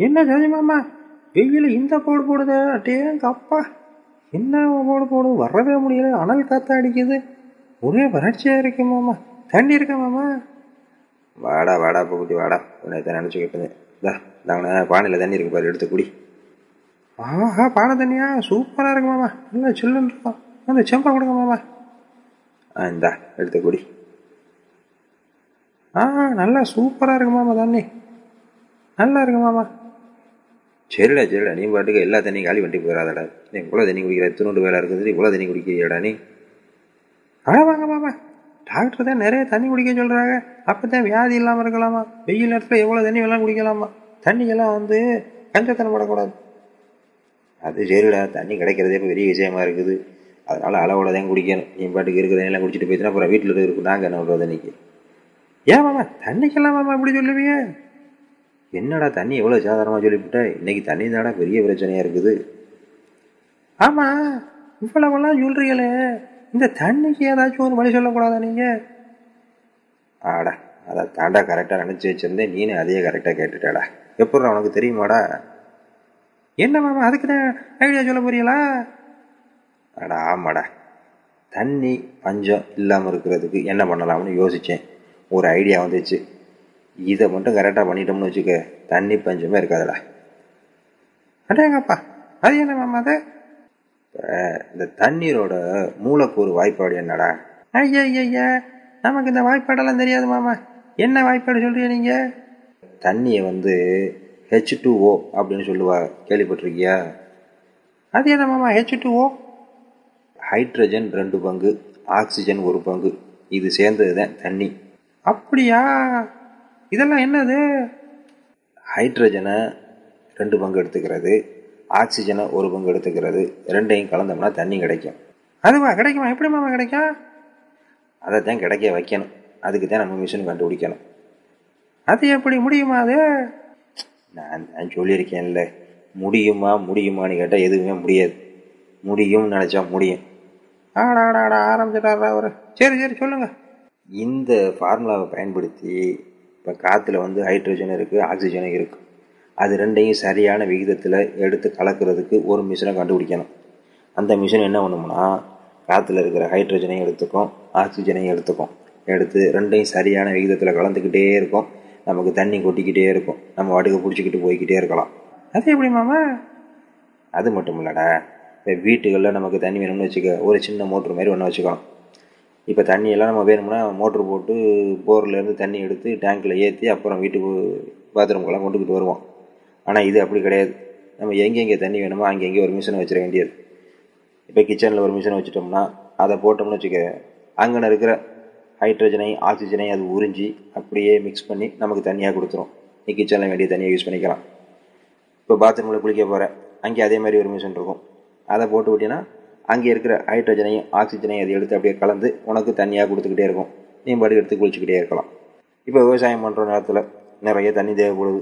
என்ன ஜோதி மாமா? வெயில் இந்த போடு போடுது அட்டேங்க அப்பா என்ன போடு போடு வரவே முடியல. அனல் காத்தா அடிக்குது. ஒரே வறட்சியா இருக்கு மாமா. தண்ணி இருக்கா மாமா? வாடா வாடா பூக்குட்டி வாடா. உன்னை தான் நினச்சிக்கிட்டு இதா நாங்கள் பானையில் தண்ணி இருக்கு பாரு எடுத்து குடி. ஆஹா பானை தண்ணியா? சூப்பரா இருக்கு மாமா. நல்லா சில்லுன்னு இருக்கும். அந்த செம்பா கொடுங்க மாமா. ஆ இந்தா எடுத்து குடி. ஆ நல்லா சூப்பரா இருக்கு மாமா தண்ணி. நல்லா இருக்கு மாமா. சரிடா சரிடா நீ பாட்டுக்கு எல்லா தண்ணியும் காலி வண்டி போயிடாதடா. நீ இவ்வளோ தண்ணி குடிக்கிற திருண்டு வேலை இருக்குது இவ்வளோ தண்ணி குடிக்கிறியாடா நீ. அட வாங்க மாமா டாக்டர் தான் நிறைய தண்ணி குடிக்க அப்போ தான் வியாதி இல்லாமல் இருக்கலாமா? வெயில் நேரத்தில் எவ்வளோ தண்ணி வேணாலும் குடிக்கலாமா? தண்ணிக்கெல்லாம் வந்து கஞ்சத்தனம் படக்கூடாது. அது சரிடா தண்ணி கிடைக்கிறதே இப்போ பெரிய விஷயமா இருக்குது. அதனால் அளவோட தான் குடிக்கணும். நீ பாட்டுக்கு இருக்கிற எல்லாம் குடிச்சிட்டு போயிடுச்சுன்னா அப்புறம் வீட்டில் இருக்கு நாங்கள் என்ன பண்ணுறது இன்னைக்கு? ஏன் மாமா தண்ணிக்கெல்லாம் மாமா இப்படி சொல்லுவீங்க? என்னடா தண்ணி எவ்வளோ சாதாரணமாக சொல்லிவிட்ட? இன்னைக்கு தண்ணி தாடா பெரிய பிரச்சனையாக இருக்குது. ஆமாம் இவ்வளவெல்லாம் சொல்கிறீங்களே இந்த தண்ணிக்கு ஏதாச்சும் ஒரு வழி சொல்லக்கூடாதா நீங்கள் ஆடா அதை தாண்டா கரெக்டாக நினச்சி வச்சிருந்தேன். நீனே அதையே கரெக்டாக கேட்டுட்டாடா. எப்படா உனக்கு தெரியுமாடா? என்ன மாமா அதுக்கு தான் ஐடியா சொல்ல போறீங்களா? அடா ஆமாடா. தண்ணி பஞ்சம் இல்லாமல் இருக்கிறதுக்கு என்ன பண்ணலாம்னு யோசித்தேன் ஒரு ஐடியா வந்துச்சு. இதை மட்டும் கரெக்டாக பண்ணிட்டோம்னு வச்சுக்க தண்ணி பஞ்சமே இருக்காதுடா. அடேங்கப்பா அது என்ன மாமா அது? இந்த தண்ணீரோட மூலக்கூறு வாய்ப்பாடு என்னடா? ஐயா ஐயா நமக்கு இந்த வாய்ப்பாடெல்லாம் தெரியாது மாமா. என்ன வாய்ப்பாடு சொல்கிறீங்க நீங்கள் தண்ணியை வந்து ஹெச் டூ ஓ அப்படின்னு சொல்லுவா கேள்விப்பட்டிருக்கியா? அது என்ன மாமா ஹெச் டூ ஓ ஹைட்ரஜன் ரெண்டு பங்கு ஆக்சிஜன் ஒரு பங்கு. இது சேர்ந்தது தான் தண்ணி. அப்படியா? இதெல்லாம் என்னது? ஹைட்ரஜனை ரெண்டு பங்கு எடுத்துக்கிறது ஆக்சிஜனை ஒரு பங்கு எடுத்துக்கிறது ரெண்டையும் கலந்தோம்னா தண்ணி கிடைக்கும். அதுவா? கிடைக்குமா? எப்படி மாமா கிடைக்கும் அதை தான் கிடைக்க வைக்கணும். அதுக்கு தான் நம்ம மிஷின் கண்டுபிடிக்கணும். அது எப்படி முடியுமா அது? நான் நான் சொல்லியிருக்கேன்ல முடியுமா முடியுமான்னு கேட்டால் எதுவுமே முடியாது. முடியும்னு நினச்சா முடியும். ஆடா ஆடா ஆடா ஆரம்பிச்சிட்டாரா அவரு. சரி சரி சொல்லுங்க. இந்த ஃபார்முலாவை பயன்படுத்தி இப்போ காற்றுல வந்து ஹைட்ரஜன் இருக்குது ஆக்சிஜனும் இருக்குது அது ரெண்டையும் சரியான விகிதத்தில் எடுத்து கலக்கிறதுக்கு ஒரு மிஷினை கண்டுபிடிக்கணும். அந்த மிஷின் என்ன பண்ணும்னா காற்றுல இருக்கிற ஹைட்ரஜனையும் எடுத்துக்கும் ஆக்சிஜனையும் எடுத்துக்கும். எடுத்து ரெண்டையும் சரியான விகிதத்தில் கலந்துக்கிட்டே இருக்கும். நமக்கு தண்ணி கொட்டிக்கிட்டே இருக்கும். நம்ம வாட்டுக்கு பிடிச்சிக்கிட்டு போய்க்கிட்டே இருக்கலாம். அது எப்படி மாமா? அது மட்டும் இல்லைடா. இப்போ வீட்டுகளில் நமக்கு தண்ணி வேணும்னு வச்சுக்க ஒரு சின்ன மோட்ரு மாதிரி ஒன்று வச்சுக்கலாம். இப்போ தண்ணியெல்லாம் நம்ம வேணும்னா மோட்ரு போட்டு போர்லேருந்து தண்ணி எடுத்து டேங்க்கில் ஏற்றி அப்புறம் வீட்டுக்கு பாத்ரூம்க்கெல்லாம் கொண்டுக்கிட்டு வருவோம். ஆனால் இது அப்படி கிடையாது. நம்ம எங்கெங்கே தண்ணி வேணுமோ அங்கெங்கே ஒரு மிஷினை வச்சிட வேண்டியது. இப்போ கிச்சனில் ஒரு மிஷினை வச்சுட்டோம்னா அதை போட்டோம்னு வச்சுக்க அங்கே இருக்கிற ஹைட்ரஜனை ஆக்சிஜனை அது உறிஞ்சி அப்படியே மிக்ஸ் பண்ணி நமக்கு தண்ணியாக கொடுத்துரும். நீ கிச்சனில் வேண்டிய தண்ணியை யூஸ் பண்ணிக்கலாம். இப்போ பாத்ரூமில் குளிக்க போகிற அங்கே அதே மாதிரி ஒரு மிஷின் இருக்கும். அதை போட்டு விட்டினா அங்கே இருக்கிற ஹைட்ரஜனையும் ஆக்சிஜனையும் அதை எடுத்து அப்படியே கலந்து உனக்கு தண்ணியாக கொடுத்துக்கிட்டே இருக்கும். நீ பாட்டு எடுத்து குளிச்சுக்கிட்டே இருக்கலாம். இப்போ விவசாயம் பண்ணுற நேரத்தில் நிறைய தண்ணி தேவைப்படுது.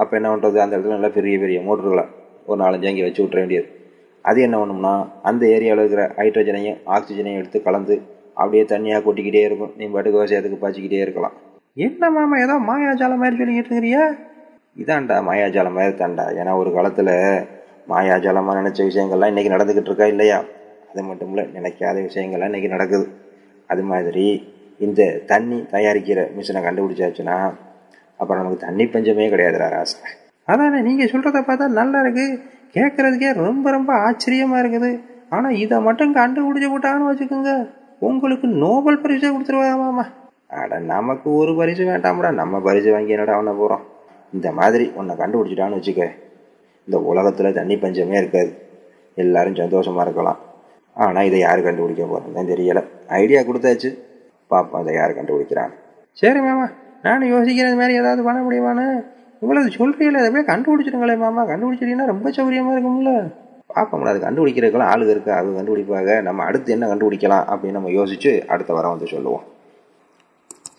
அப்போ என்ன பண்ணுறது அந்த இடத்துல நல்லா பெரிய பெரிய மோட்டர்களை ஒரு நாலஞ்சு அங்கே வச்சு விட்ற வேண்டியது. அது என்ன பண்ணும்னா அந்த ஏரியாவில் இருக்கிற ஹைட்ரஜனையும் ஆக்சிஜனையும் எடுத்து கலந்து அப்படியே தண்ணியாக கொட்டிக்கிட்டே இருக்கும். நீ பாட்டுக்கு விவசாயத்துக்கு பாய்ச்சிக்கிட்டே இருக்கலாம். என்ன மாமா ஏதோ மாயாஜாலம் மாதிரி சொல்லிக்கிட்டு இருக்கிறியா இதான்டா மாயாஜாலம் மாதிரி தான்டா. ஏன்னா ஒரு காலத்தில் மாயாஜாலமாக நினச்ச விஷயங்கள்லாம் இன்றைக்கி நடந்துக்கிட்டு இருக்கா இல்லையா? அது மட்டும் இல்லை நினைக்காத விஷயங்கள்லாம் இன்றைக்கி நடக்குது. அது மாதிரி இந்த தண்ணி தயாரிக்கிற மிஷினை கண்டுபிடிச்சாச்சுன்னா அப்புறம் நமக்கு தண்ணி பஞ்சமே கிடையாதுடா ராசா. அதானே நீங்கள் சொல்கிறத பார்த்தா நல்லா இருக்குது கேட்கறதுக்கே ரொம்ப ரொம்ப ஆச்சரியமாக இருக்குது. ஆனால் இதை மட்டும் கண்டுபிடிச்சி போட்டான்னு வச்சுக்கோங்க. உங்களுக்கு நோபல் பரிசை கொடுத்துருவாங்கம்மா அட நமக்கு ஒரு பரிசு வேண்டாம்டா. நம்ம பரிசு வாங்கி என்னடா அவனை போகிறோம் இந்த மாதிரி உன்னை கண்டுபிடிச்சிட்டான்னு வச்சுக்க. இந்த உலகத்தில் தண்ணி பஞ்சமே இருக்காது. எல்லாரும் சந்தோஷமாக இருக்கலாம். ஆனால் இதை யார் கண்டுபிடிக்க போகிறோம் தெரியலை. ஐடியா கொடுத்தாச்சு. பாப்போம் அதை யார் கண்டுபிடிக்கிறான்? சரி மாமா. நானும் யோசிக்கிறது மாதிரி ஏதாவது பண்ண முடியுமான்னு? இவ்வளவு சொல்றீங்களே அதை போய் கண்டுபிடிச்சிருங்களே மாமா. கண்டுபிடிச்சிட்டீங்கன்னா ரொம்ப சௌரியமா இருக்கும்ல. பார்ப்போம்ல அது கண்டுபிடிக்கிறதுக்கெல்லாம் ஆளுங்க இருக்கா? அது கண்டுபிடிப்பாங்க நம்ம அடுத்து என்ன கண்டுபிடிக்கலாம் அப்படின்னு நம்ம யோசிச்சு அடுத்த வாரம் வந்து சொல்லுவோம்.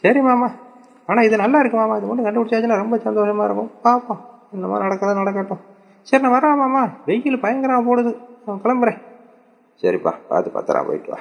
சரி மாமா. ஆனா இது நல்லா இருக்கு மாமா. இது மட்டும் கண்டுபிடிச்சாச்சுன்னா ரொம்ப சந்தோஷமா இருக்கும். பார்ப்போம் இந்த மாதிரி நடக்காத நடக்கட்டும். சரி நான் வரேன் மாமா. வெயில் பயங்கரமா போடுது. நான் கிளம்புறேன். சரிப்பா பார்த்து பத்திரம் போயிட்டு வா.